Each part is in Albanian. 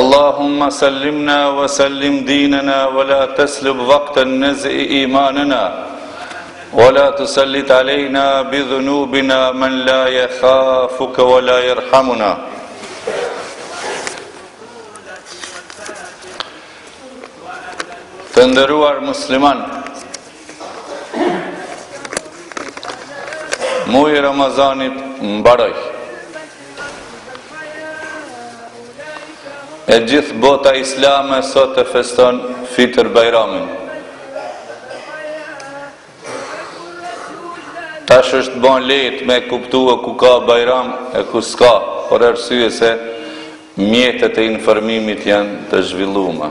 اللهم سلمنا وسلم ديننا ولا تسلب وقت النزع إيماننا ولا تسلط علينا بذنوبنا من لا يخافك ولا يرحمنا تندروار مسلمان Muaji i Ramazanit mbaroi. E gjithë bota islame sot e feston Fitr Bajramin. Tash është ba lehtë me kuptu ku ka Bajram e ku s'ka, për arsye se mjetet e informimit janë të zhvillume.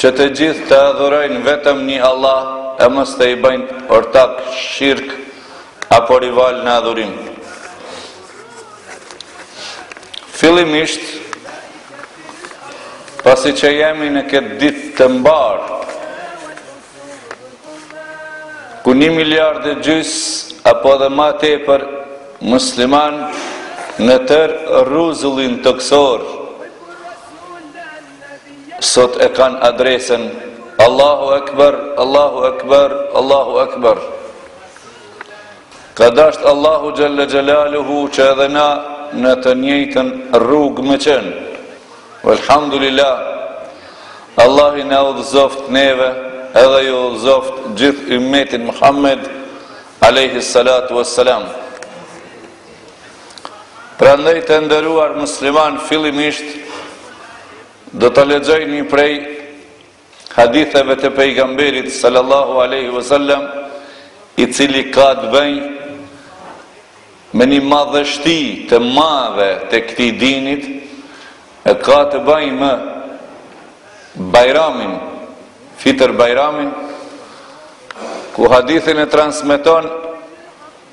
Që të gjithë të adhurojnë vetëm një Allah e mos t'i bëjnë ortak, shirk, apo rival në adhurim. Fillimisht, pasi që jemi në këtë ditë të mbarë, ku një miliard e gjys, apo edhe ma tepër musliman në tërë rruzullin tokësor, Sot e kanë adresën Allahu Ekber, Allahu Ekber, Allahu Ekber. Ka dashtë Allahu Xhelle Xhelaluhu që edhe na në të njëjtën rrugë me qenë. Velhamdulillah, Allahu na udhëzoft neve edhe ju udhëzoft gjithë ymetin Muhammed, aleyhi salatu ves-selam. Prandaj të nderuar musliman fillimisht do ta lexoj një prej haditheve të pejgamberit sallallahu alaihi wasallam i cili ka të bëjë me një madhështi të madhe të këtij dinit e ka të bëjë me bajramin fitër bajramin ku hadithin e transmiton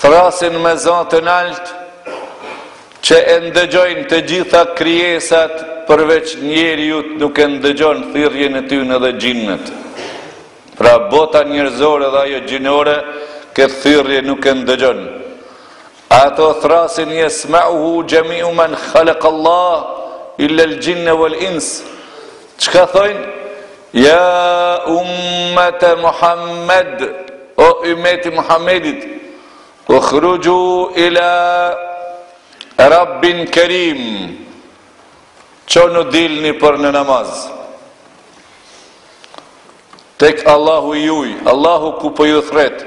Thrasin me zë të naltë që e ndëgjojnë të gjitha krijesat përveç njeriut nuk e ndëgjon thirrjen e tyne edhe xhinët. Pra bota njerëzore dhe ajo xhinore këtë thirrje nuk e ndëgjon. Ato thrasin yasma'uhu jami'u man khalaqa Allah illa al-jinna wal-ins. Çka thojnë? Ja ummete Muhammed, o ummeti Muhammedit, ukhruxhu ila Rabbin Kerim, çonu dilni për në namaz. Tek Allahu i juj, Allahu ku po ju thret,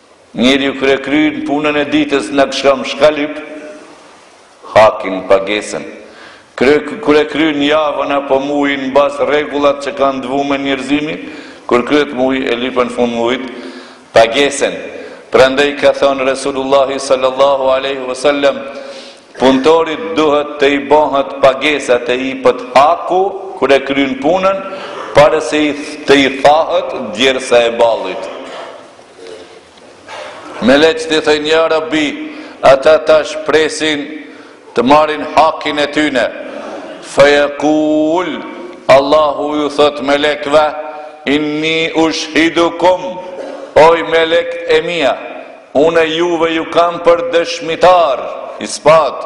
Njeriu kur e kryn punën e ditës në ngshëm shka lyp hakin pagesën kur e kur e kryn javën apo mujin mbas rregullat që kanë t'vume njerzimi kur kryet muji e lypën n'fund mujit pagesën prandej ka thënë Resulullahi sallallahu alejhi wa sallam punëtorit duhet t'i bëhet pagesa të ipet haku kur e kryn punën para se t'i thahet djersa e ballit Meleqt i thojnë ja Rabbi, ata tash presin të marrin hakin e tyne. Fejequl, Allahu ju thotë melekve, inni ushhidukum, oj melekët e mia, une juve ju kam për dëshmitar, ispat.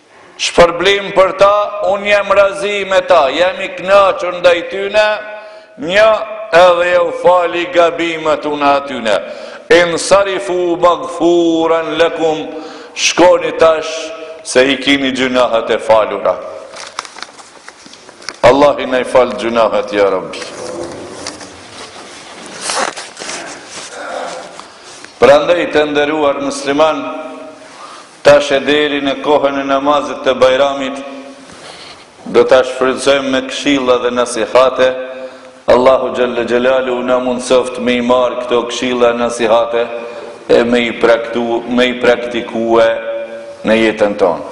Shpërblim për ta, unë jam razi me ta, jam i kënaqur ndaj tyne, një, edhe jau fali gabimet unë atyne. Insarifu maghfuran lakum, shkoni tash se i kini gjynahet e falura. Allah na i fal gjynahet ja Rabbi. Prandaj të nderuar muslimanë, Tash e deri në kohën e namazit të Bajramit do ta shfrytëzojmë me këshilla dhe nasihate, Allahu xhelle xhelaluhu na mundësoftë me i marrë këto këshilla e nasihate e me i praktu, me i praktikue në jetën tonë.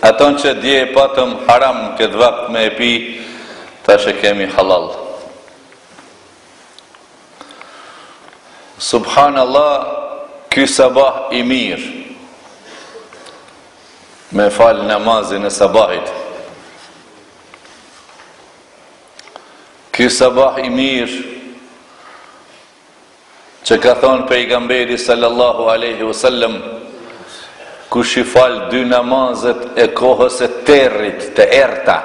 Aton që dje e patëm haram këtë vakt me e pi, tash e kemi halal. Subhanallah, ky sabah i mirë. Me falë namazin e sabahit. Ky sabah i mirë. Që ka thënë Pejgamberi sallallahu alejhi u sellem, Kush i fal dy namazet e kohës së territ të errta,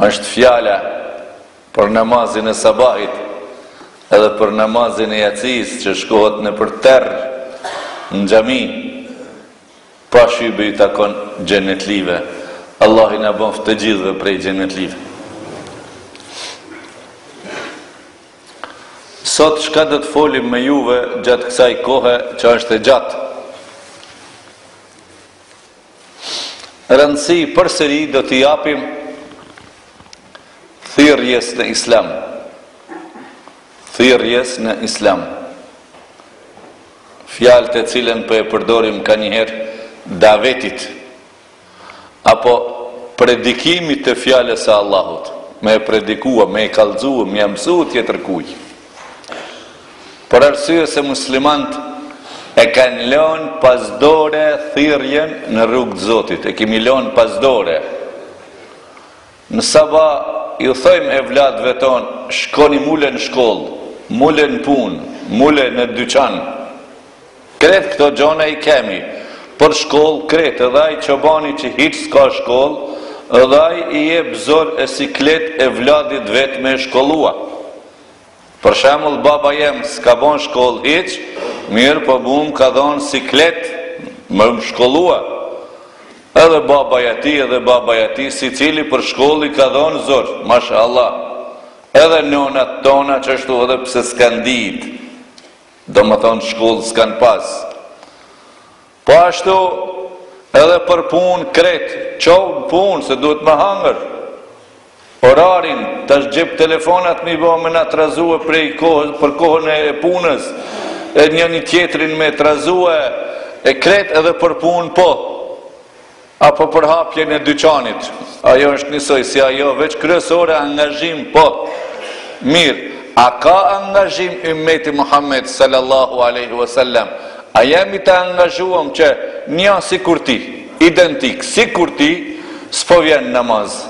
është fjala për namazin e sabahit edhe për namazin e jacisë që shkohet nëpër terr në xhami pa shybe i takon xhenetlive. Allahu na bëftë të gjithëve prej xhenetlive. Sot çka do të folim me juve gjatë kësaj kohe që është e gjatë. Rëndësi përsëri do t'i japim thirrjes në Islam. Thirrjes në Islam. Fjalë të cilën po e përdorim kanjëherë davetit. apo predikimi të fjalës së Allahut, me e predikua, me e kallxua, me ia mësua tjetërkujt. Për arsye se muslimanët e kanë lënë pas dore thirrjen në rrugë të Zotit, e kemi lënë pas dore. Në saba ju thojmë evladëve tonë shkoni mule në shkollë, mule në punë, mule në dyqan. Krejt këto xhona i kemi, për shkollë krejt, edhe ai çobani që hiç s'ka shkollë edhe ai i jep zor e siklet evladit vet me e shkollua. Për shembull baba jem ska bon shkoll hiç mir po mu m' ka dhon siklet me um shkollua edhe babaja tij edhe babaja tij sicili për shkoll i ka dhon zor mashallah edhe nonat tona qashtu edhe pse skan dit domethon shkoll skan pas Po ashtu edhe për punë krejt çou n'punë se duhet me hangër orarin tash n'xhep telefonat mi bo me na trazue prej kohë për kohën e punës e njoni-tjetrin me trazue e krejt edhe për punë po Apo për hapjen e dyqanit. Ajo është njësoj si ajo, veç kryesore angazhim po. Mirë, a ka angazhim ymmeti Muhammed sallallahu alejhi ve sellem? A jemi të angazhuam që një sikur ti, identik sikur ti, s'po vjen namaz?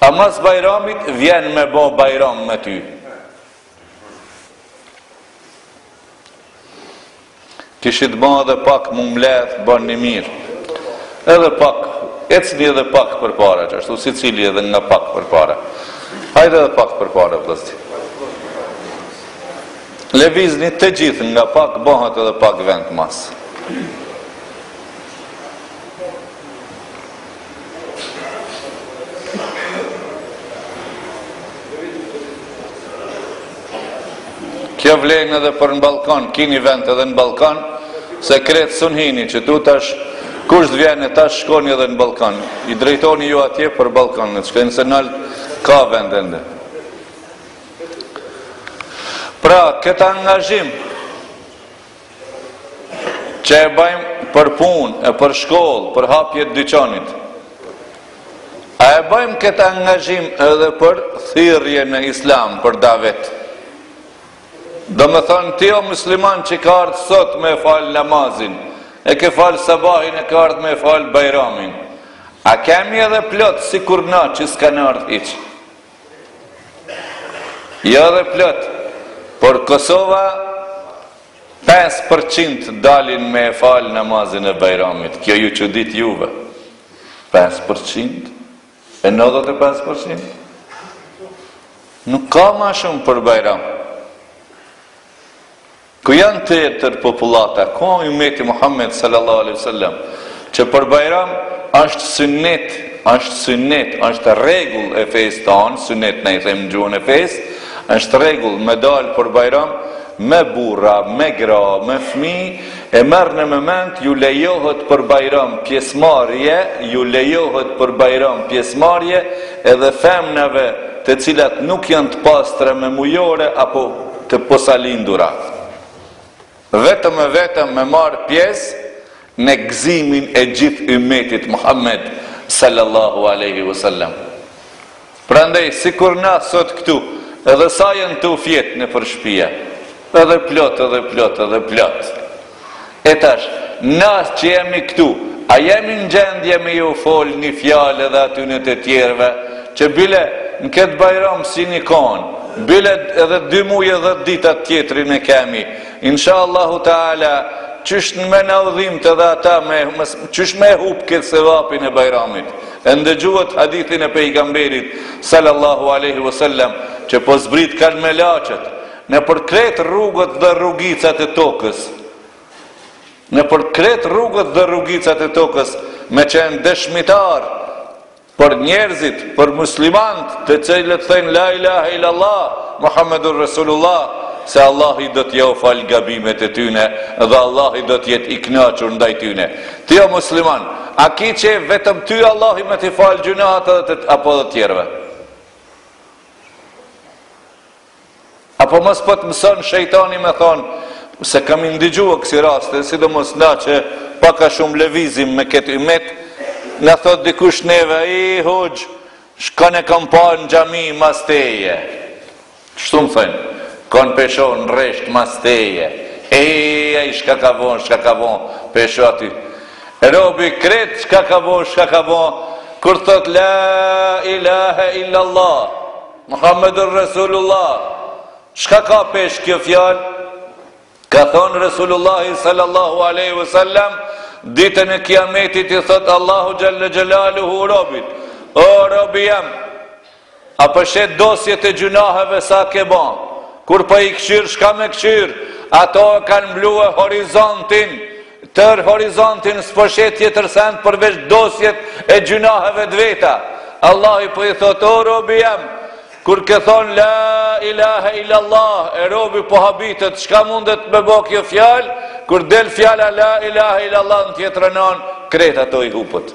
Ama n'saba t'Bajramit vjen me bo Bajram me ty? Kishi t'ba edhe pak m'u mledh, bani mirë. Edhe pak, ecni edhe pak përpara, qashtu sicili edhe nga pak përpara. Hajde edhe pak përpara, vëzdi. Levizni të gjithë nga pak bahet edhe pak vend mas. Kjo vlen edhe për në ballkon, kini vend edhe në ballkon, se krejt s'un hini qitu tash, kush të vjen tash shkoni edhe në ballkon, i drejtoni ju atje për ballkon, në qoftë se nalt ka vend ende. Pra, këtë angazhim, që e bëjmë për punë e për shkollë, për hapje t'dyqanit. A e bëjmë këtë angazhim edhe për thirrje në islam, për davet? Domethënë ti o musliman që ke ardhë sot me falë namazin, e ke falë sabahin e ke ardhë me falë bajramin. A kemi edhe plot sikur na që s'kanë ardhë hiç? Jo edhe plot, por Kosova 5 për qind dalin me e falë namazin e Bajramit, kjo ju çudit juve. 5 për qind? E 95 për qind? Nuk ka ma shumë për Bajram. Ku janë tjetër popullata? Ku ymmeti i Muhammedit sallallahu alejhi ve sellem? Që për Bajram është synnet, është synnet, është rregull e fesë sonë, synnet na i them në gjuhën e fesë, është rregull me dalë për Bajram me burra, me gra, me fëmijë, e madje në moment ju lejohet për Bajram pjesëmarrje, ju lejohet për Bajram pjesëmarrje edhe femnave të cilat nuk janë të pastra me mujore apo të posalindura, vetëm e vetëm me marrë pjesë në gëzimin e gjithë ymmetit Muhammed sallallahu alaihi wasallam. Prandaj sikur na sot këtu, edhe sa janë tu fjet nëpër shpia, edhe plot, edhe plot, edhe plot. E tash, na që jemi këtu, a jemi në gjendje me iu folë një fjalë edhe atyne të tjerëve, që bile në këtë Bajram s'jan konë, bile edhe dy muj e dhjetë ditë atë tjetrin e kemi, insha Allahu Teala, qysh me na u dhimtë edhe ata, qysh me e hupë këtë sevapin e Bajramit? E ndëgjuat hadithin e Pejgamberit, Sallallahu Alejhi Vesellem, që po zbritkan melaqet, Nëpër krejt rrugët dhe rrugicat e tokës, nëpër krejt rrugët dhe rrugicat e tokës, me qenë dëshmitar për njerëzit, për muslimant, të cilët thënë la ilahe illallah, Muhammedur Resulullah, se Allahi do t'jau falë gabimet e tyne, dhe Allahi do të jetë i knaqur ndaj tyne. Ti o musliman, a ki qejf vetëm ty Allahi me t'i falë gjynat apo dhe tjerëve? Apo mos po të mëson shejtani me thonë, se kam i ndëgjua kësi raste, sidomos na që pak a shumë lëvizim me këtë ymet, na thotë dikush neve, e hoxhë, kon e kam pa në xhami mas teje. Kështu më thojnë, kon pe shoh në rresht mas teje. Ej, shka ka bo, shka ka bo, pe shoh aty. Robi krejt shka ka bo, shka ka bo, kur thotë la ilahe illallah. Muhammedun Resulullah, çka ka peshë kjo fjalë? Ka thonë Resulullahi sallallahu aleyhi vësallam, ditën e kiametit i thotë Allahu xhel-le xhelaluhu robit, o robi jem, a po sheh dosjet e gjynaheve sa ke ba, kur po i këqyrë, shka me këqyrë, ato e kanë mblue horizontin, Tërë horizontin s'po sheh tjetër send përveç dosjet e gjynaheve të veta. Allahi po i thotë, o robi jem, kur ke thonë la ilahe illallah, e robi po habitet, çka mundet me bo kjo fjalë, kur del fjala la ilahe illallah në tjetrën anë, krejt ato i hupet.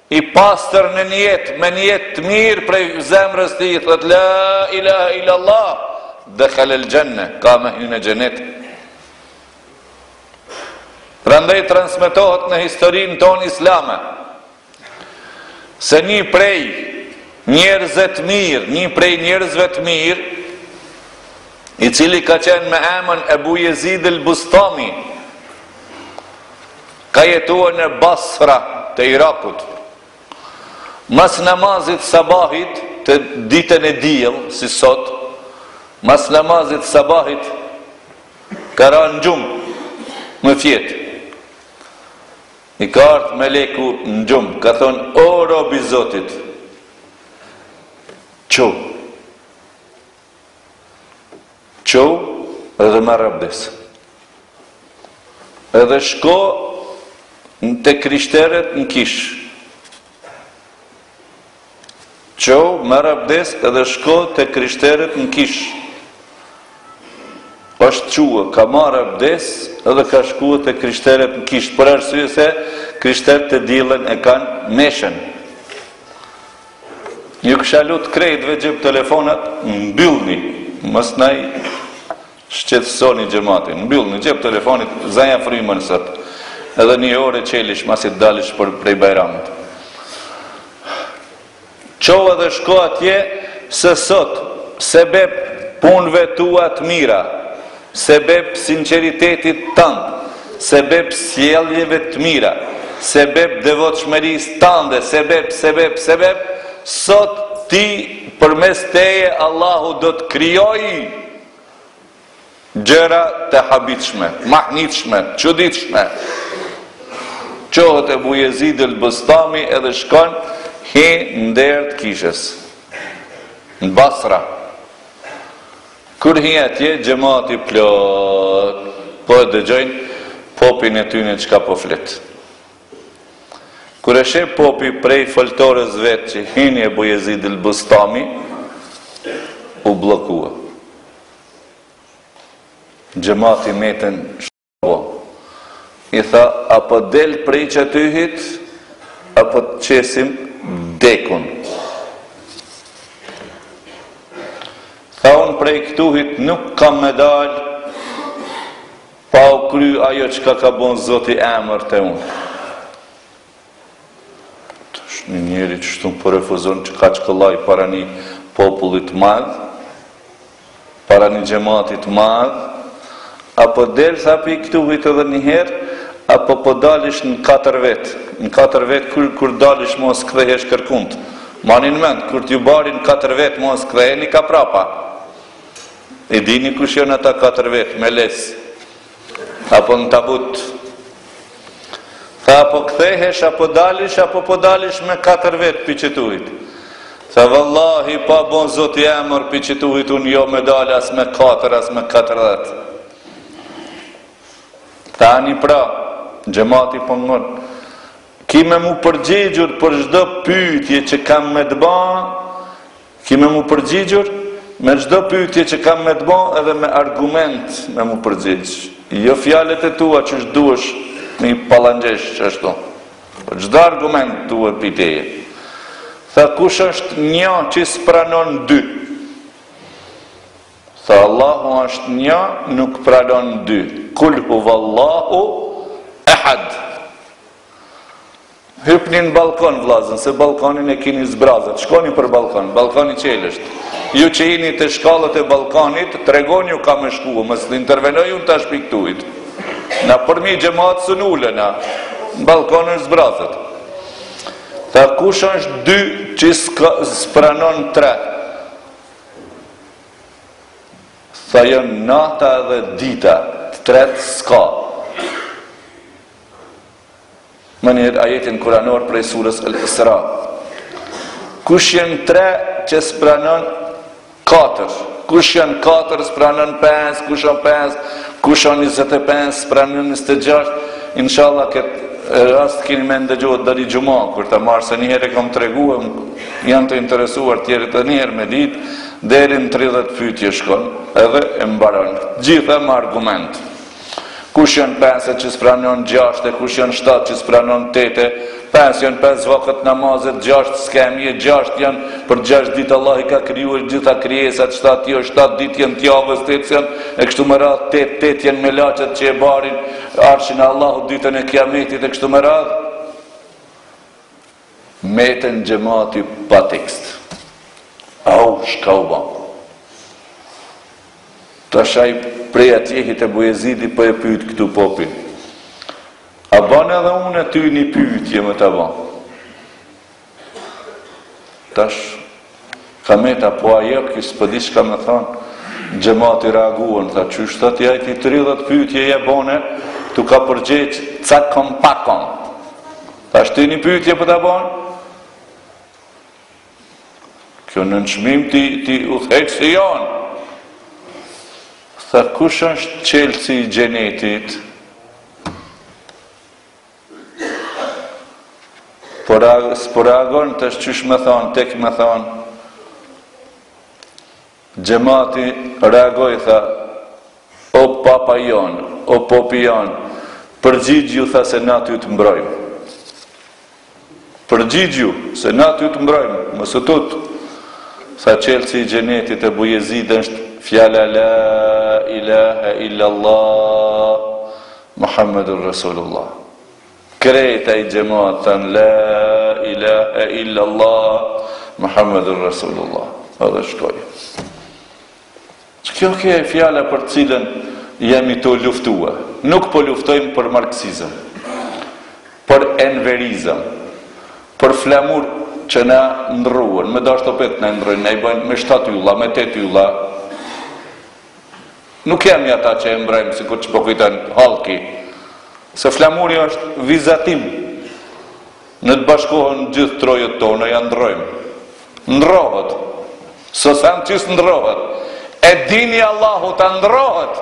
I pastër në nijet, me nijet të mirë prej zemrës ti i thu la ilahe illallah, dehalel xhenne, ka me hy në xhenet. Prandaj transmetohet në historinë tonë islame, se një prej njerëzve të mirë, një prej njerëzve të mirë, i cili ka qenë me emën Ebu Jezid el Bustami, Ka jetuar në Basra të Irakut. Mas namazit sabahit te ditën e diell, si sot, mas namazit sabahit ka ra në gjumë, me fjetë. I ka ardhë meleku në gjumë, ka thonë, o robi Zotit, çu, Çu edhe merr abdes. Edhe shko te krishterët në kish. Çu merr abdes edhe shko te krishterët në kish. Është çu, ka marr abdes edhe ka shku te krishterët në kish. Për arsye se krishterët të diellën e kanë meshën. Ju kisha lut krejtve xhep telefonat, mbyllni, mos na i shqetësoni xhamatin. Mbyllni xhep telefonit, zanja frymën sot. Edhe një orë çelish masi të dalësh për prej Bajramit. Çu edhe shko atje se sot sebeb punëve tua të mira. Sebeb sinqeritetit tënd, sebeb sjelljeve të mira, sebeb devotshmërisë tande, sebeb, sebeb, sebeb, sot ti, përmes teje Allahu do të krijojë gjëra të habitshme, mahnitshme, çuditshme. Çohet Ebu Jezid el Bustami edhe shkon hi në derë të kishës. Në Basra. Kur hin atje xhemati plot po e dëgjojnë popin e tyne çka po flet. Kur e sheh popi prej foltores vet që hini Ebu Jezid el Bustami u bllokua. Xhemati metën Po. I tha, a po del prej qëtuhit, a po të qesim dekun. Tha unë prej këtuhit nuk kam me dal, pa u kry ajo çka ka bon zoti emër te unë. Tash një njeri që shtu po refuzon që kaq kollaj para një populli të madh, para një xhemati të madh, a po del tha pi këtuhit edhe një herë, apo po delish në katër vetë, në katër vetë kur, kur delish mos kthehesh kërkund, mani në mend, kur t'ju barin katër vetë mos ktheheni ka prapa, e dini kush janë ata katër vetë, me les, Apo në tabut. Tha a po kthehesh a po delish apo po delish me katër vet pi qetuhit. Tha vallahi pa bon zoti emër pi qetuhit un jo me dal as me katër as me katërdhet. Tha ani pra, xhemati po ngon. Ki me mu përgjigjur për çdo pyetje që kam me të ba, Ki me mu përgjigjur me çdo pyetje që kam me të bo edhe me argument me mu përgjigj. Jo fjalët e tua qysh duhesh me i pallanxhesh qashtu. Po çdo argument duhet pi teje. Tha kush është njo që s'pranon dy? Tha Allahu është njo nuk pranon dy. Kul huvallahu ehad. Hypni në balkon vllazën, se balkonin e kini zbrazët. Shkoni për balkon, balkoni çelë është. Ju që jeni te shkallët e balkonit, tregoni ju ka me shku, mos intervenoj unë tash pi ktuhit. Na përmi xhamat s'un ulena. Në balkon është zbrazët. Tha kush është dy që s'pranon tre? Tha janë nata dhe dita, tret s'ka. Menjëherë ajetin kuranor prej surës El Isra. Kush janë tre që s'pranon katër? Kush janë katër s'pranon pesë? Kush janë pesë? Kush janë 25 s'pranon 26? Inshallah këtë rast keni me ndëgju edhe një xhuma kur ta marr se një herë e kam tregu janë të interesuar tjerët edhe një herë me ditë deri në 30 pyetje shkon edhe e mbaron të gjitha me argument Kush janë pesë që s'pranon gjashte, kush janë shtatë që s'pranon tetë, pesë janë pesë vakt namazet, gjashtë s'kemi, gjashtë janë për gjashtë ditë Allahu i ka kriju të gjitha krijesat, shtatë jo, shtatë ditë janë t'javës, tetë janë e kështu me radhë, tetë, tetë janë melaqet që e barin, arshin e Allahut ditën e kiametit e kështu me radhë. Meten xhemati pa tekst. Au çka u ba. Tash ai prej atje ky Bajezidi po e pyt këtu popin. A ban edhe unë ty një pyetje me ta ba. Tash Ka met papa, ky s'po di çka me thanë. Xhemati reaguen, tha qysh, tha, ti atij 30 pyetje ia bone, t'u ka përgjigj cakum pakum. Tash ty një pyetje po ta bën? Kjo nënçmim, ti udhëheqësi jonë. Tha kush është çelësi i xhenetit? Por s'po reagon tash qysh me thanë, tek me thanë. Xhemati reagoi, tha, o papa jonë, o popi jonë, përgjigju, tha, se na ty të mbrojmë. Përgjigju, se na ty të mbrojmë, mos u tut. Tha çelësi i xhenetit, Ebu Jezid, është fjala la ilaha illallah, Muhammedun Resulullah. Krejt ai xhemat tha la ilahe illa Allah Muhammedun Resulullah. Edhe shkoi. Kjo ke fjala për të cilën jemi tu luftue. Nuk po luftojmë për marksizëm, për enverizëm, për flamur që na e ndrruen, me dashtë opet na e ndrrojnë, na i bëjnë me shtatë ylla, me tetë ylla, Nuk jemi ata që e mbrojmë sikur ç'po kujton hallki, se flamuri është vizatim. Kur të bashkohen gjithë trojet tona ia ndrrojmë. Ndrrohet. S'osht send që s' ndrrohet. E dini i Allahut a ndrrohet.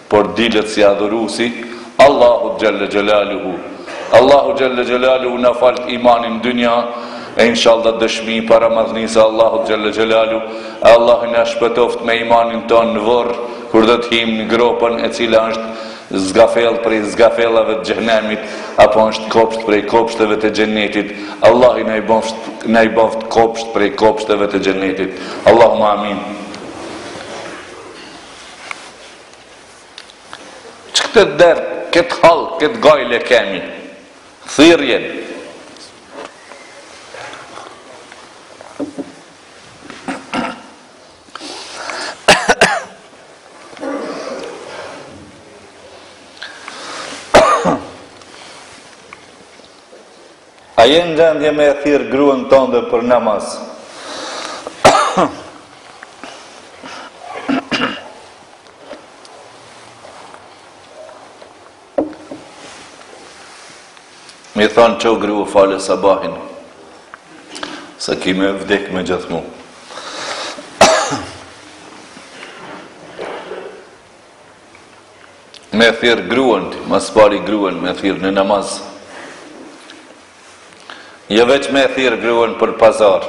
Por dilet si adhurues i Allahut xhelle xhelaluhu Allahu xhelle xhelaluhu na falt imanin n'dynja e inshalla dëshmi para madhnisë së Allahut xhelle xhelaluhu Allahu na shpëtoftë me imanin tonë n'vorr kur do të hijmë n'gropën e cila është zgafellë prej zgafellave të xhehnemit apo është kopsht prej kopshteve të xhennetit Allahu na i bëftë na i bëftë kopsht prej kopshteve të xhennetit Allahuma amin Që këtë dert, këtë hall, këtë gajle e kemi thirrjen. A je në gjendje me e thirr gruan tënde për namaz? Me i thonë çu grua fale sabahin, se ki me vdek me gjith mu. me thirr gruan, ma s'pari gruan me thirr në namaz. Jo veç me thirr gruan për pazar.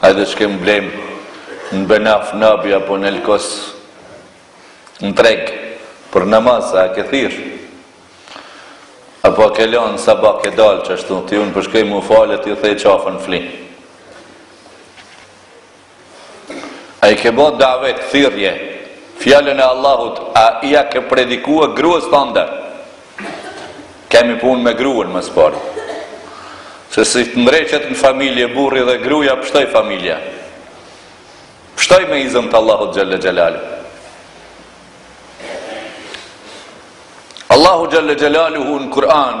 Hajde shkem blejm në Benaf, Nabi apo në Elkos. Në treg për namaz a ke thirr. Apo ke lan sabah ke dalë qashtu, thu unë përshkej po mu falë, ti the qafën flinë. A i ke bo davet, thirrje, Fjalën e Allahut, a ia ke predikue gruas tënde? Kemi punë me gruan më së pari. Se si t'ndreqet në familje burri dhe gruaja pështoj familja. Pështoj me izën të Allahut xhallal xhelalu. Allahu xhallal xhelaluhu në Kur'an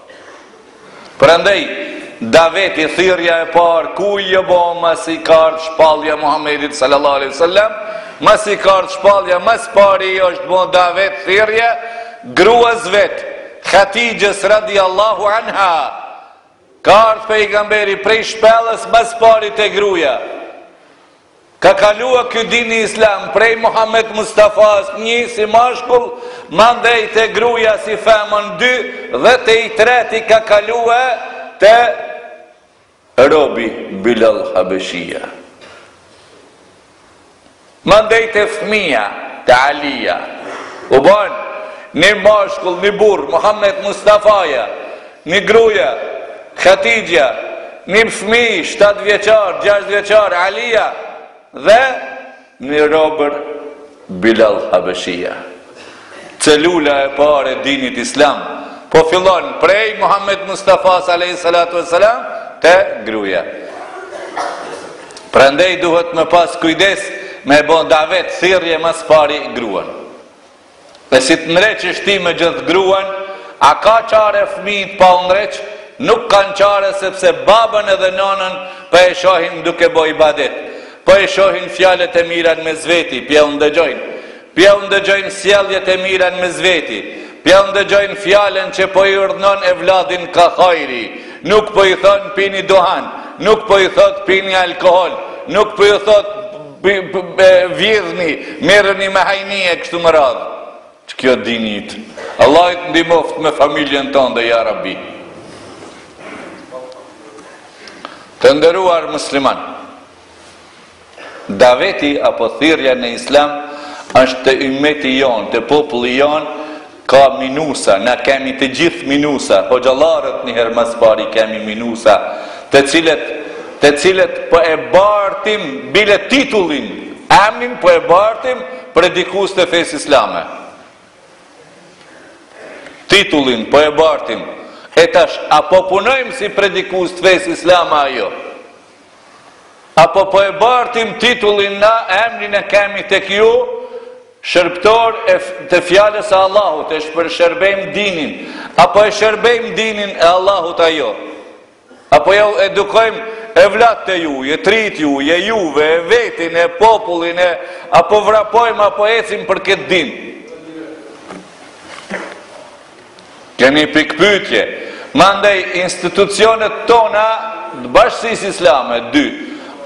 Prandaj, daveti, thirrja e parë, kujt iu bo masi i ka ardh shpallja Muhamedit sallallahu alejhi ve sellem, masi i ka ardh shpallja, më së pari i është bo davet, thirrje, gruas vet, Hatixhes radijallahu anha. Ka ardh Pejgamberi prej shpellës më së pari te gruaja. Ka kalua ky dini islam prej Muhamet Mustafas nji si mashkull mandej te gruja si femën dy dhe te i treti ka kalue te robi Bilal Habeshija mandej te fmija te Alija u bon nji mashkull nji burr Muhamet Mustafaja Një gruja, Hatixhja, një fëmijë shtatë vjeçar, gjashtë vjeçar, Alija dhe një robër, Bilal Habeshia. Celula e parë e dinit islam po fillon prej Muhammed Mustafas alayhi salatu wassalam te gruaja. Prandaj duhet me pas kujdes me bo davet thirrje më së pari gruan. E si të ndreqesh ti me gjithë gruan, a ka çare fëmijët pa u ndreq, nuk kanë çare sepse babën edhe nënën po e shohin duke bo ibadet, po e shohin fjalët e mira në mes veti, pjau ndëgjojnë, pjau ndëgjojnë sjelljet e mira në mes veti, pjau ndëgjojnë fjalën që po i urdhnon evladin ka hajri, nuk po i thonë pini duhan, nuk po i thotë pini alkohol, nuk po ju thotë Vjedhni, mirreni me hajni e kështu me radhë. Kjo dinit. Allahi të ndihmoftë me familjen tonde ja Rabbi. Të nderuar musliman. Daveti apo thirrja në Islam është te ymmeti jon, te populli jon, Ka minusa, na kemi të gjithë minusa, hoxhallarët njëherë ma së pari kemi minusa, të cilët, të cilët po e bartim bile titullin, emrin po e bartim predikues të fesë islame. Titullin po e bartim. E tash, a po punojmë si predikues të fesë islame a jo? Apo po e bartim titullin na emrin e kemi te kjo, shërbëtorë të fjalës së Allahut e shpërshërbejmë dinin a po e shërbejmë dinin e Allahut a jo a po edukojmë evlatët e juj, etrit juj, e juve, e vetin, e popullin, a po vrapojmë, a po ecim për këtë din. Kemi pikëpyetje, mandej institucionet tona të Bashkësisë Islame, dy,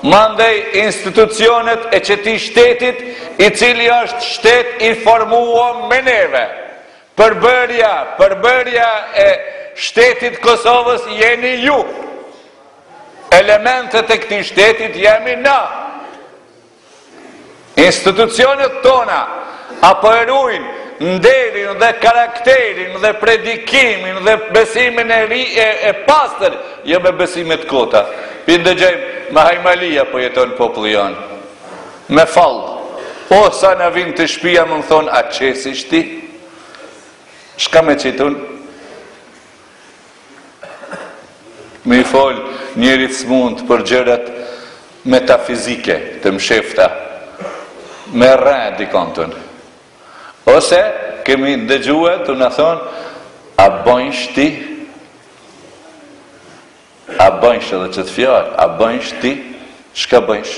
mandej institucionet e qetij shtetit i cili është shtet i formuar me neve. Përbërja, përbërja e shtetit të Kosovës jeni ju. Elementet e këtij shtetit jemi na. Institucionet tona a po e rujnë nderin dhe karakterin dhe predikimin dhe besimin e ri e, e pastër, jo me besime të kota. Pi ndëgjojmë, me hajmalia po jeton populli jonë. Me fall, o oh, sa na vinë te shpia me më thonë, a qesish ti? Shka me qitun? Me i fol njerit s'mund për gjërat metafizike të mshefta me rre dikond unë. Ose kemi ndëgjue tu na thonë a bënjsh ti? A bënjsh edhe qetë fjalë? A bënjsh ti? Shka bënjsh?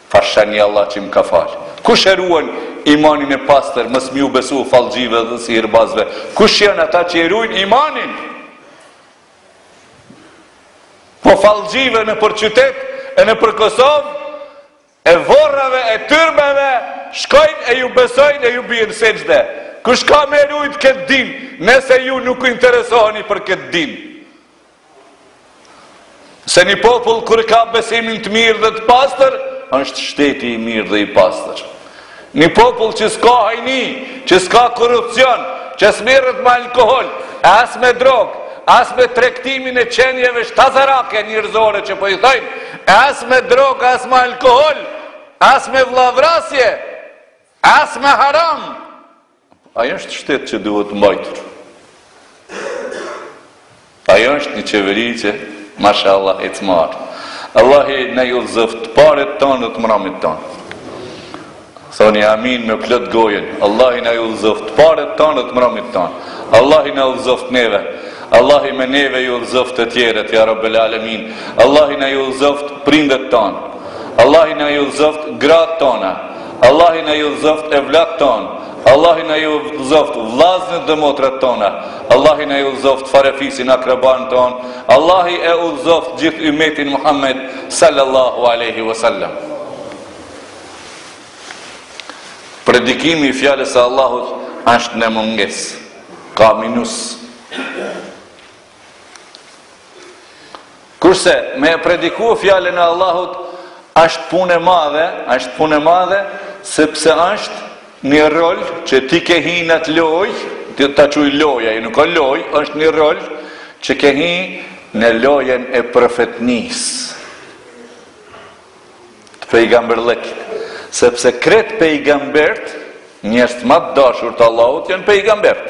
Pasha ni Allah që më ka falë. Kush e ruan imanin e pastër, mos m'iu besu fallxhive dhe sihirbazve? Kush janë ata që e rujnë imanin? Po fallxhive nëpër qytet e nëpër Kosovë, e vorrave e tyrmeve, shkojnë e ju besojnë e ju bien sexhde. Kush ka m'e rujtë këtë din, nëse ju nuk interesoheni për këtë din? Se një popull kur e ka besimin të mirë dhe të pastër, është shteti i mirë dhe i pastër. Një popull që s'ka hajni, që s'ka korrupcion, që s'mirret me alkohol, e as me drogë, as me tregtimin e qenieve shtazarake njerëzore që po i thojnë, e as me drogë, as me alkohol, as me vllavrasje, as me haram. Ai është shtet që duhet mbajtur. Ai është një qeveri që mashallah e të marë. Allahi në ju zëftë të paret tonë dhe të mramit tonë. Thoni amin me plot gojën. Allahi na i udhëzoftë të parët tonë dhe të mramit tonë. Allahi na udhëzoftë neve. Allahi me neve i udhëzoftë të tjerët ja rabbel alemin Allahi na i udhëzoftë prindët tonë Allahi na i udhëzoftë gratë tona Allahi na i udhëzoftë evlatë tonë, Allahi na i udhëzoftë vllaznet dhe motrat tona, Allahi na i udhëzoftë farefisin akraban tonë, Allahi e udhëzoftë gjithë ymetin Muhammed sallallahu alaihi wasallam. Predikimi i fjalës së Allahut është në mungesë. Ka minus. Kurse me e prediku fjalën e Allahut është punë e madhe, është punë e madhe sepse është një rol që ti ke hi n'at lojë, ta quj lojë, ai nuk o lojë, është një rol që ke hi në lojën e profetnisë. Të pejgamberllëkit, sepse krejt pejgamberët, njerëzit më të dashur të Allahut janë pejgamberët.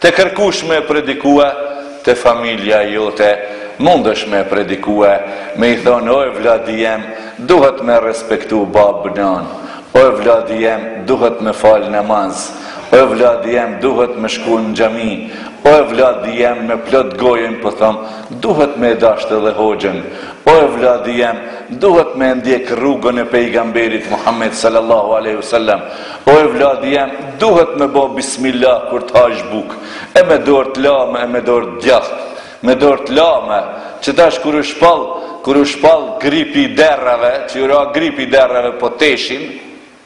Te kërkush me e predikue te familja jote mundesh me e predikue me i thonë o evladi jem duhet me e respektu babë nënë o evladi jem duhet me falë namaz o evladi jem duhet me shku në xhami o evladi jem me plot gojën po thom duhet me e dashtë edhe hoxhën o evladi jem duhet me e ndjek rrugën e pejgamberit Muhammed sallallahu alejhi wasallam O evladi jem duhet me bo bismilah kur të hajsh bukë e me dorë të lame e me dorë të djathtë me dorë të lame që tash kur u shpall kur u shpall gripi i derrave që u ra gripi i derrave po teshin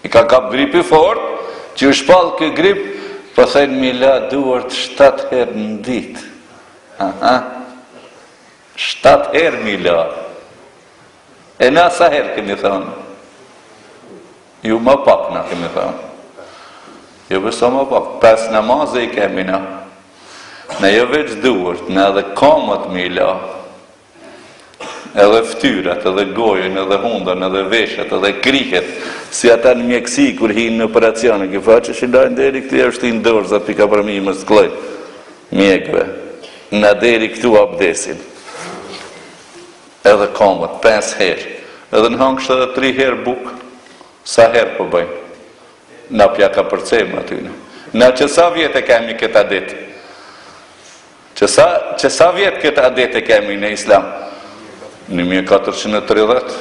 i ka kap gripi fort që u shpall ky grip po thojnë m'i la duart shtatë herë në ditë aha shtatë herë m'i la e na sa herë kemi thonë Ju ma pak na kemi thanë. Jo veç sa ma pak, pesë namaze i kemi na. Na jo veç duart, na edhe kamët me i la. Edhe ftyrat, edhe gojën, edhe hundën, edhe veshët, edhe krihet. Si ata në mjekësi, kur hinë në operacion, ke pa që i lajnë deri këtu, e shtinë dorëzat pika për me mësu prej, mjekëve. Na deri këtu abdesin. Edhe kambët pesë herë. Edhe n'hangsh edhe tri herë bukë. Sa herë po bojnë? Na p'ja kapërcejmë atyne. Na që sa vjet e kemi këta, e ditë? Që sa, që sa vjet këta, e ditë e kemi në islam? 1430.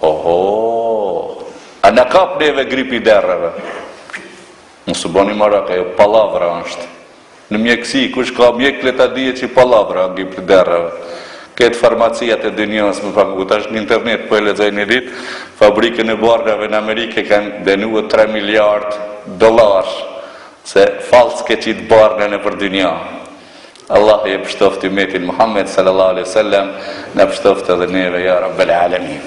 Ohoo! A na kap neve gripi i derrave? Mos u boni marak, ajo pallavra është. Në mjekësi, kush ka mjek le ta dijë që pallavra gripi i derrave. Këto farmacitë e dynjasë, më pak më kupton, tash në internet po e lexoj një ditë, fabrikën e barnave në Amerikë e kanë denue tre miliardë dollarë se fallc ke qitë barna nëpër dynja. Allahu e pështoftë umetin e Muhammedit sallallahu alaihi wasallam, na pështoftë edhe neve ja Rabbel Alamin.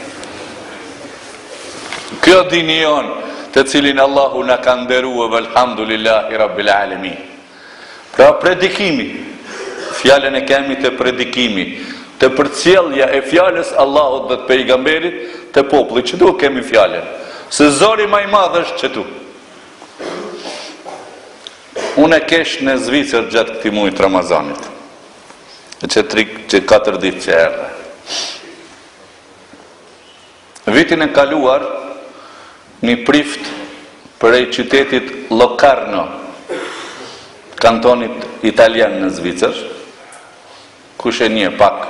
Kjo dini jon, të cilin Allahu na ka nderu velhamdulillahi Rabbil Alamin. Pra predikimi, fjalën e kemi te predikimi, te përcjellja e fjalës Allahut dhe të pejgamberit te populli, qëtu e kemi fjalën. Se zori ma i madh është qëtu. Unë kesh në Zvicër gjatë këtij muji të Ramazanit. Që tri që katër ditë që erdha. Vitin e kaluar një prift prej qytetit Locarno, kantonit italian në Zvicër, Kush e njeh pak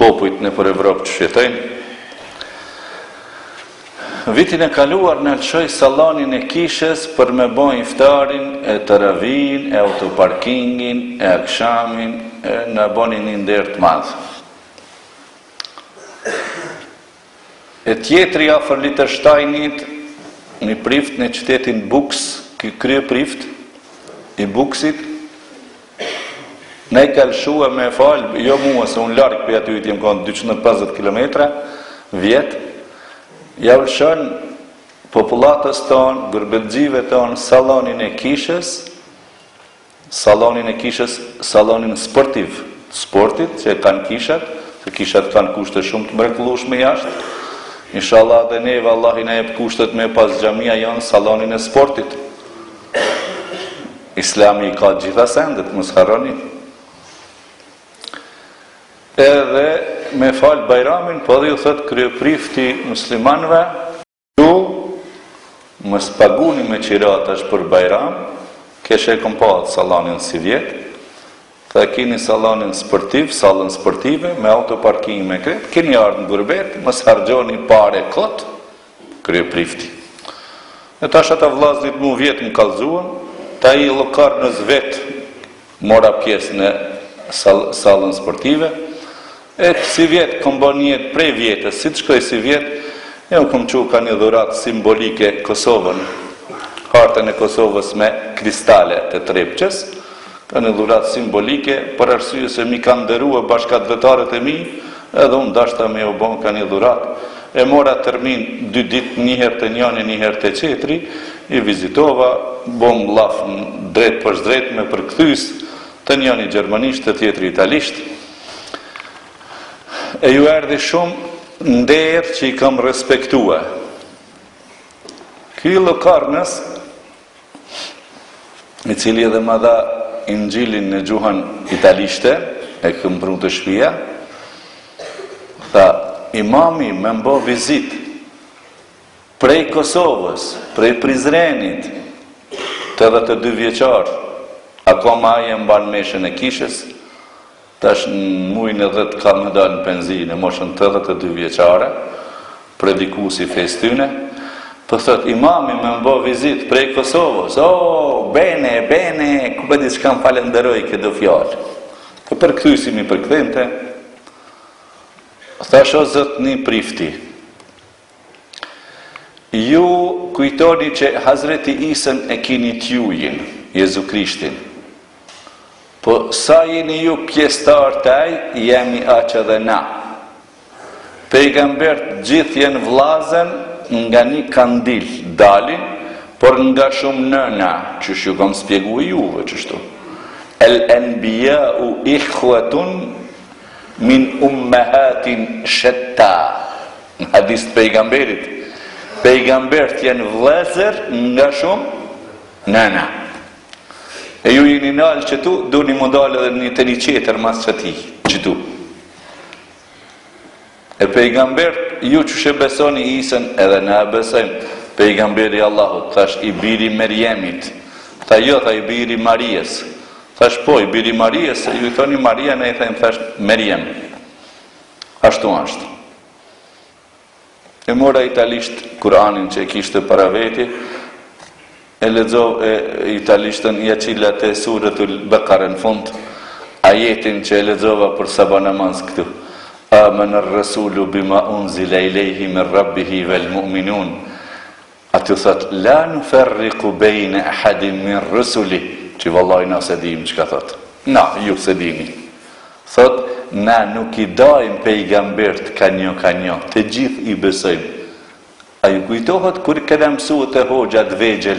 popujt nëpër Evropë qysh jetojnë? Vitin e kaluar na lëshoi sallonin e kishës për me bo iftarin e taravinë e autoparkingin e akshamin e na boni një nder të madh. E tjetri afër Lihtenshtajnit, një prift në qytetin Buks, ky kryeprift i Buksit, na e ka lëshua me fal, jo mua se unë larg prej aty jam kon dyqind e pesëdhjetë kilometra, veç, ja u lëshon popullatës tonë, gurbetxhive tonë, sallonin e kishës, sallonin e kishës, sallonin sportiv të sportit që e kanë kishat, se kishat kanë kushte shumë të mrekullueshme jashtë. Inshallah dhe neve Allah i na jep kushtet me pas xhamia jonë sallonin e sportit. Islami i ka gjitha sendet, mos harroni. Edhe me fal Bajramin, po dhe ju thot kryeprifti muslimanëve, Ju mos paguni me qira tash për Bajram, qysh e keni pat sallonin si vjet, tha kini sallonin sportiv, sallën sportive me auto parking me krejt, kini ardh në gurbet, mos harxhoni pare kot, krye prifti. E tash ata vllaznit mu vjet më kallxuan, te ai i Lokarnos vet Mora pjesë në sallën sportive. E sivjet kom bo nijet prej vjetës, si të shkoj sivjet, ju kom çu ka një dhuratë simbolike Kosovën, hartën e Kosovës me kristale të Trepçës, ka një dhuratë simbolike, për arsye se mi kanë nderua bashkatdhetarët e mi, Edhe unë dashta me ju bon ka një dhuratë, e mora termin dy ditë një herë te njëni një herë te qetri, i vizitova, bom llaf drejtpërsëdrejti me përkthys, te njëni gjermanisht te tjetri italisht, e ju erdhi shumë nder që i kam respektue. Ky i Lokarnos, i cili edhe ma dha Inxhilin në gjuhën italishte, e kom prun te shpia, tha, imami me m'bo vizit, prej Kosovës, prej Prizrenit, tetëdhjetë e dy vjeçar, akoma ai e mban meshën e kishës, Tash në muajin e dhjetë ka me dalë në penzië në moshën tetëdhjetë e dy vjeçare, predikuesi i fesë tyne, po thotë imami me më bo vizitë prej Kosovës, o, bene, bene, ku ta di çka më falënderoi ke do fjalë. Po përkthyesi m'i përkthente, Thash o zotni prifti, Ju kujtoni që Hazreti Isën e kini t'jujin, Jezu Krishtin. Po sa jeni ju pjesëtarë te ai, jemi aq edhe na. Pejgambert gjithë janë vllazen nga një kandil dalin, por nga shumë nëna, qysh ju kam spjegue juve qështu. El enbija'u ihwatun min ummehatin shetta. Në hadith të pejgamberit, pejgambert janë vëllezër nga shumë nëna. E ju jeni nalë qëtu, do një mundalë edhe një të një qeter mas qëti, qëtu. E pejgambert, ju qysh e besoni Isën edhe na e besojmë, pejgamber i Allahut, thash i biri Merjemit, tha jo, tha i biri Marijes, thash po, i biri Marijes, ju i thoni Marija, na i thojmë, thash Merjem, Ashtu asht. E mora italisht Kur'anin që e kishte para veti, e lexo italishten, ja çila te suretul Bekare në fund, ajetin që e lexova për saba namaz këtu. Amenar-rasulu bima unzila ilayhi min rabbihi wal mu'minun. Aty thotë, La nuferriku bejne ehadin min rusuli, që vallahi na s'e dimë çka thotë. Na, ju s'e dini. Thotë, Na nuk i dajmë pejgambert ka njo ka njo, të gjithë i besojmë. A ju kujtohet kur kena mësue te hoxha t'vegjël,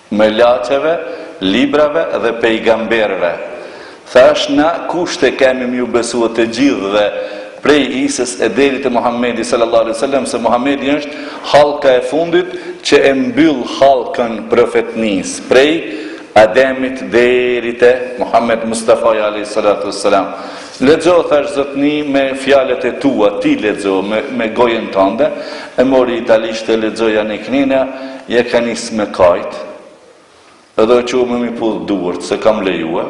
Melaçeve, librave dhe pejgamberëve. Thash na kusht e kemi m'iu besue të gjithë dhe prej Isës e deri te Muhamedi sallallahu alejhi ve sellem, se Muhamedi është hallka e fundit që e mbyll hallkën e profetnisë, prej Ademit deri te Muhamed Mustafaja alejhi salatu ves selam. Lexo, thash zotni, me fjalët e tua, ti lexo, me, me gojën tënde, e mori italisht e lexoi Anik Nena, ja ka nisë me kajtë, edhe u çua me mi puthë duart, s'e kam lejue.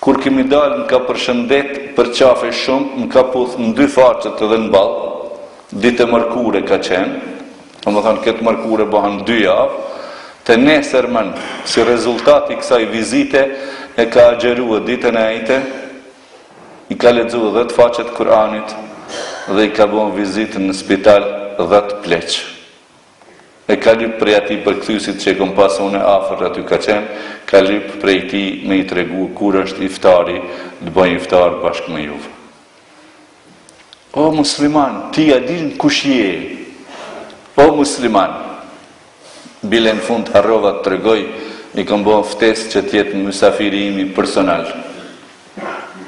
Kur kemi dalë, më ka përshëndet përqafë shumë, më ka puthë në dy faqet edhe në ballë, ditë e mërkure ka qenë, Domethënë këtë mërkure bëhen dy javë, të nesërmen si rezultat i kësaj vizite e ka agjëruar ditën e ejte, i ka lexuar 10 faqe të Kur'anit dhe i ka bon vizitë në spital 10 pleq. E ka lyp prej atij përkthysit që e kam pas unë afër aty ka qenë, ka lyp prej tij me i tregu kur është iftari, të baj iftar bashkë me juve. O musliman, ti a din kush je? O musliman! Bile në fund harrova të tregoj, i kam bo ftesë që të jetë mysafiri im personal.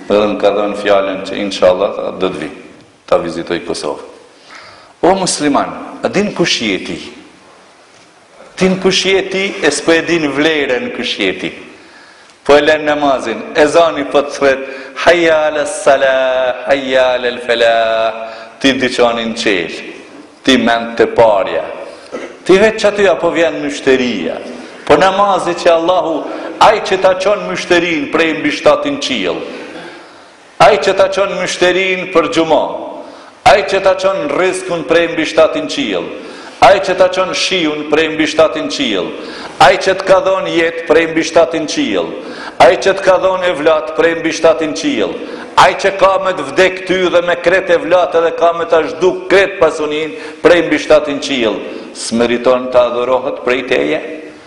Dhe më ka dhënë fjalën që inshallah do të vi, ta vizitoj Kosovën. O musliman, a din kush je ti? Din kush je ti e s'po e din vlerën kush je ti po e len namazin ezani po të thret hajja ala salah hajja alal felah ti dyqanin çel ti mend te parja ti veç qaty a po vjen myshteria po namazi që Allahu ai që ta çon myshterinë prej mbi shtatin qiell Ai që ta çon myshterin për xhumo, ai që ta çon rriskun prej mbi shtatin qiell, ai që ta çon shiun prej mbi shtatin qiell, ai që të ka dhon jetë prej mbi shtatin qiell, ai që të ka dhon evlat prej mbi shtatin qiell, ai që ka me të vdek ty dhe me krejt evlat edhe ka me ta zhduk krejt pasuninë prej mbi shtatin qiell, s'meriton të adhurohet prej teje?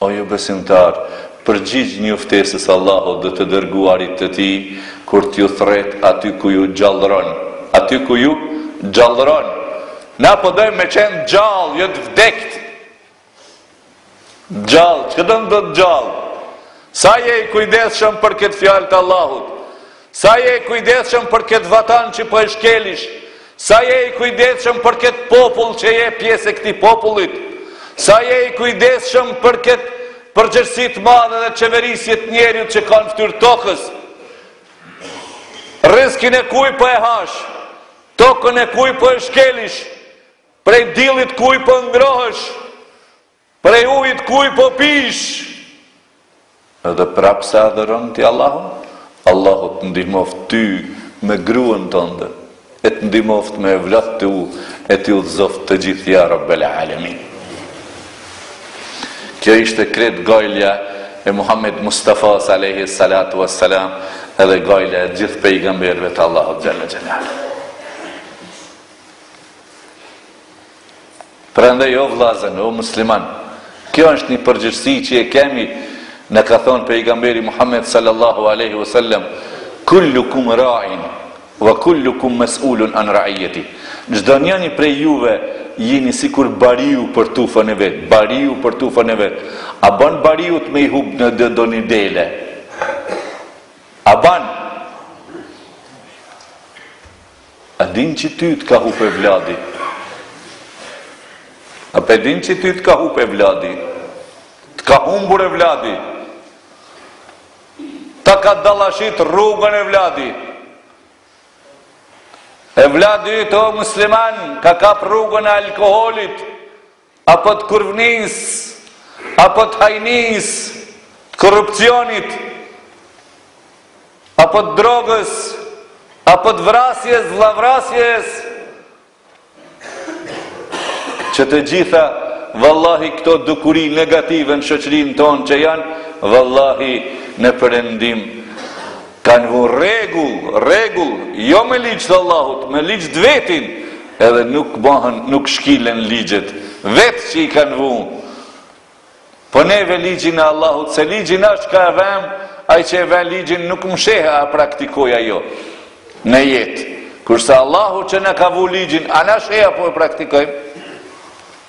O ju besimtarë, përgjigjniu ftesës së Allahut dhe të Dërguarit të Tij, kur t'ju thërretë aty ku ju gjallëron, aty ku ju gjallëron. Na po dojm me qenë gjallë, jo të vdektë. Gjallë, çka do të thotë gjallë? Sa je i kujdesshëm për këtë fjalë të Allahut? Sa je i kujdesshëm për këtë vatan që po e shkelish, sa je i kujdesshëm për këtë popull që je pjesë e këtij popullit, sa je i kujdesshëm për këtë përgjegjësi të madhe dhe qeverisje të njeriut që ka në fytyrë tokës. Rriskin e kuj po e hash, tokën e kuj po e shkelish, prej dillit kuj po ngrohesh, Prej ujit kuj po pish? Edhe prap s'e adhuron ti Allahun? Allahu të ndihmoftë ty me gruën tënde e të ndihmoftë me evlat tu e t'i udhëzoftë të gjithë ja Rabbel Alemin. Kjo ishte krejt gajlja e Muhammed Mustafa alejhi salatu ve selam edhe gajlja e gjithë pejgamberve të Allahu Gjellë Gjellë. Prandaj o vllazën, o musliman, kjo është një përgjegjësi që e kemi, na ka thon pejgamberi Muhammed sallallahu alejhi wa sallam, Kullukum ra'in wa kullukum mas'ulun an ra'iyati. Çdo njoni prej juve jini sikur bariu për tufën e vet, bariu për tufën e vet. A ban bariut me i hup ndoni dele? A ban? A din që ty të ka hup evladi? A pe din që ty të ka hup evladi? Të ka humbur evladi? Ta ka dalashit rrugën evladi? Evladi yt o musliman ka kap rrugën e alkoholit? Apo të kurvnisë, apo të hajnisë, të korrupsionit, apo të drogës, apo të vrasjes, vllavrasjes, që të gjitha, vallahi këto dukuri negative në shoqërinë tonë që janë, vallahi në perëndim, Kanë vu rregull, rregull, jo me ligj të Allahut, me ligj të vetin, edhe nuk bëhen, nuk shkilen ligjet, vetë që i kanë vu. Po neve ligjin e Allahut, se ligjin është ka e vem, ai që e ven ligjin nuk më sheh a praktikoj a jo, në jetë. Kurse Allahu që na ka vu ligjin, a na sheh a po e praktikojmë?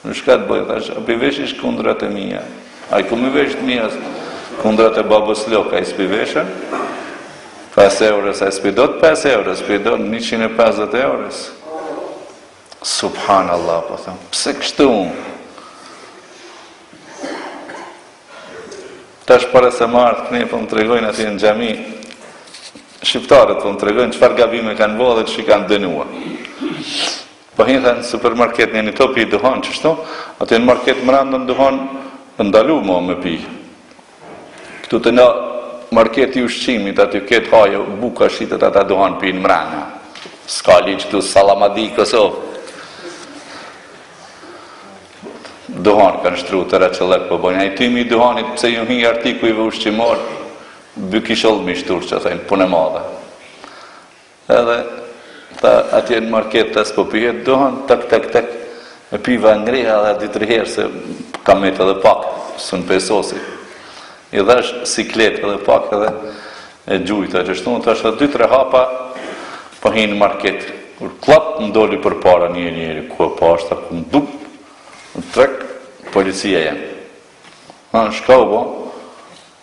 Unë çka të bëj thash, a pi veshsh kundrat e mia? Ai kur mi vesh të mia kundrat e babës Lok, ai s'pi veshën? Pesë eurësh, ai s'pi do të pesë eurësh, pi do të një qinë e pesëdhjetë eurësh. Subhanallah, po them, pse kështu unë? Tash para se me ardhë këne, po më tregojnë ati në xhami, shqiptarët po më tregojnë, çfarë gabime kanë bo dhe që i kanë dënuar. Po hin atje në supermarket një njo tu pi duhan qështu, atje në market mrenda duhan e ndalume me pi. Këtu te ne market i ushqimit, aty ka të haje, buka shitet ata duhan pinë mrena. Ska ligj këtu sallamadi Kosovë. Duhan kanë shtru të reqëllek po bojnë. Ai tymi i duhanit pse ju hi artikujve ushqimor, bykisholl mi shtur që thajnë, punë e madhe. Edhe tha atje në market te s'po pihet, duhan tek tek tek e piva e ngreha dhe dy tri herë se ka metë edhe pak, sun pe sosi. I dhash siklet edhe pak edhe e gjujta qështu, tash edhe dy tre hapa po hi në market. Kur klap më doli përpara një njeri, ku e pashta, ku më dup, nejse krejt, policia janë. Ha, shka u bo?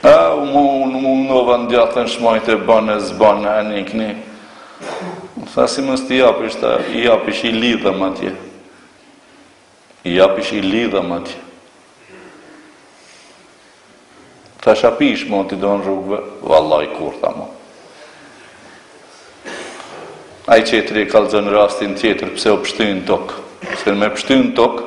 E, u mundova djathtë shmajt e banë e zbanë e nji këni. Tha si mos t'i japsh, i japsh i lidhëm atje. I japsh i lidhëm atje. Tha s'hapish mo ti dy në rrugve, vallaj kur tha mo. Ai qetri e kallxon rastin tjetër, pse u pështy n' tokë. Se me pështy n' tokë,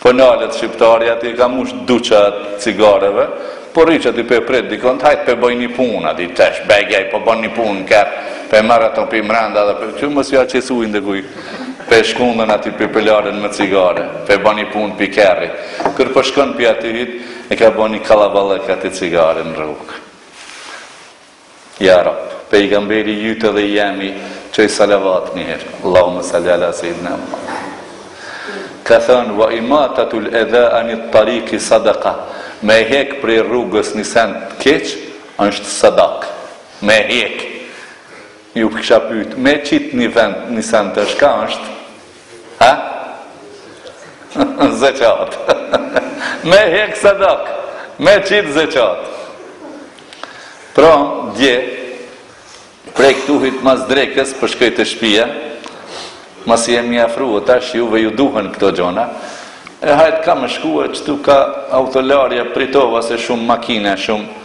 Po nalet shiptari ati e ka mush duça cigareve po rri qaty pe pret dikon të hajt po boj ni pun ati tesh begej po bon ni pun kerr pe mer ato pi mrenda dhe pe çe mos ja çes vetë dikuj pe shkund n' ati pe pepeljaren me cigare pe bon ni pun pi kerri kur po shkon pi ati hit e ka bo ni kallaballëk ati cigare në rrug Ya Rabb pejgamberi yt dhe jemi çoj salavat një herë Allahume salli ala seidina Muhammed ka thënë wa imatatul adha anit tariqi sadaqa me hek prej rrugës një send të keq është sadak me hek ju kisha pyet me qit në vend një send të shka është Ha? Zeqat. Me hek sadak. Me qit zeqat. Pra, dje, prej këtuhit mas drekës po shkoj te shpia, masi jemi afru, o tash juve ju duhen këto gjona, e hajt ka me shkue qëtu ka autolarja pritova se shumë makine, shumë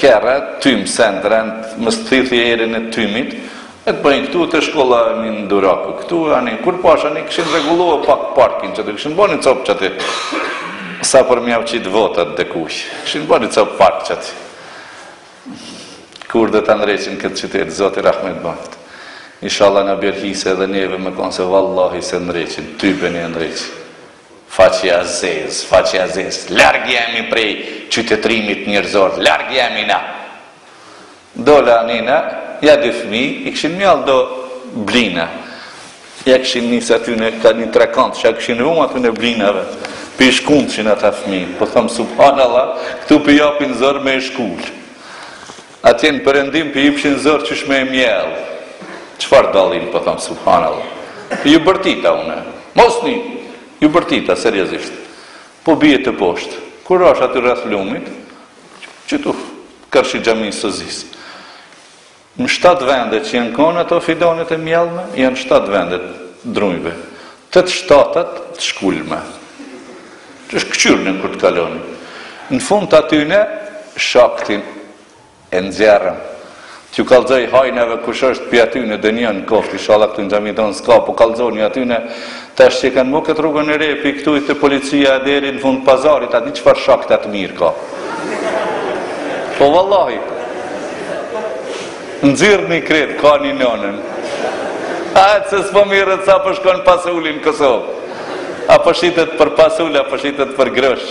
kerre, tym n'qendër, me s'thith erën e tymit, E bie këtu te shkolla Emin Duraku këtu ani kur pash ani kishin rregullue pak parkin qëtu kishin bo ni copë qati sa për m'jau qitë votat dikush kishin bo ni copë park qati kur do ta ndreqin këtë qytet zoti rahmet boftë ishalla na bjer hise edhe neve me kon gjallë se vallahi s'e ndreqin tybe n'e ndreq faqja zez faqja zez larg jemi prej qytetrimit njerzor larg jemi na Dola anena, ja dy fëmijë, i kishin mjallë do blina. Ja kishin nisë aty në ka një trekant, që ja kishin vu atyne blinave. Po i shkundshin ata fëmijë. Po tham, subhanallah, këtu po i japin zor me e shkul. Atje në përëndim po i jipshin zor qysh me e mjellë. Çfarë dallimi, po tham, subhanallah. Po ju bërtita une. Mosni, ju bërtita, seriosisht. Po bie teposhtë. Kur është aty rreth lumit, Qëtu, karshi Xhamisë së Zisë. Në shtatë vende që janë kanë ato fidanet e mjellme, janë shtatë vendet e drunjve. Të të shtatat të shkullme. Qe është këqyrne kur të kaloni. Në fund të atyne, shaktin e nxjerrën. T'ju kallxoj hajnave kush është pi atyne dëgjon koftë ishalla këtu në xhami tonë s'ka po kallxoni atyne tash që e kanë bo këtë rrugën e re pi këtujt te policia e deri në fund pazarit a di çfarë shakta të mirë ka po vallahi nxirrni krejt kajau nonën a e di se s'po merret sa po shkon pasuli në Kosovë a po shitet për pasul a po shitet për grosh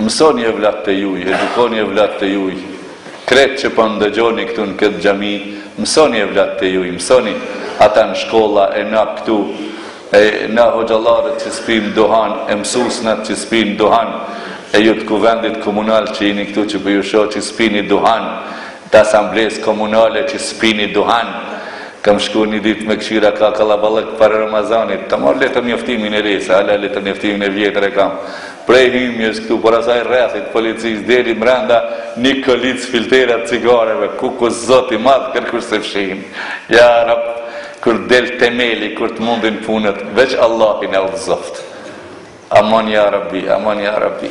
Mësoni evlatët e juj, edukoni evlatët e juj, krejt që po ndëgjoni këtu në këtë xhami, mësoni evlatët e juj, mësoni ata në shkolla e na këtu, e na hoxhallarët që s'pim duhan, e mësusnat që s'pinë duhan, e ju të kuvendit komunal që jini këtu që po ju shoh që s'pini duhan, t'asamblesë komunale që s'pini duhan, kam shku një ditë me kqyra ka kallaballëk para Ramazanit, ta marr letërnjoftimin e re, se hala letërnjoftimin e vjetër e kam, prej hymjes këtu për asaj rrethit policisë deri mbrenda një kolicë filtera t'cigareve, ku ku Zot i madh kërkush s'e fshin, ja Rab kur del temeli kur t'mundin punët veç Allahi na udhëzoftë aman ja Rabi aman ja Rabi.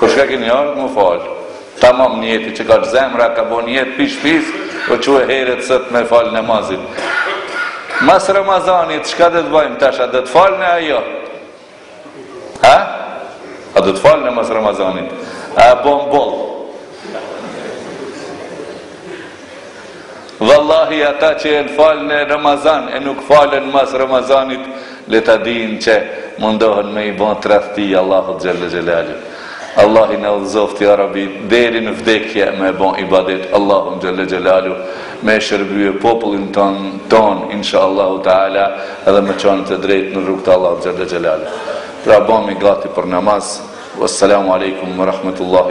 Po çka keni ardh me u fal? Tamam nijeti që e ka zemra ka bo nijet pi shpis, u çue heret sot me fal namazin. Mas Ramazanit çka do të bëjmë tash a do të falme a jo? Ha? A do të falme mas Ramazanit? A bom boll? Vallahi ata që jan fal në Ramazan e nuk falen mas Ramazanit le ta dijnë qe mundohen me i bo tradhti Allahut xhelle xhelalu Allahi na udhëzoftë ja Rabi deri në vdekje me bo ibadet Allahun xhelle xhelalu me e shërbye popullin ton ton inshallahu teala edhe me qan të drejtë në rrugë të Allahut xhelle xhelalu pra bëhemi gati për namaz Wassalamu alejkum wa rahmetullahi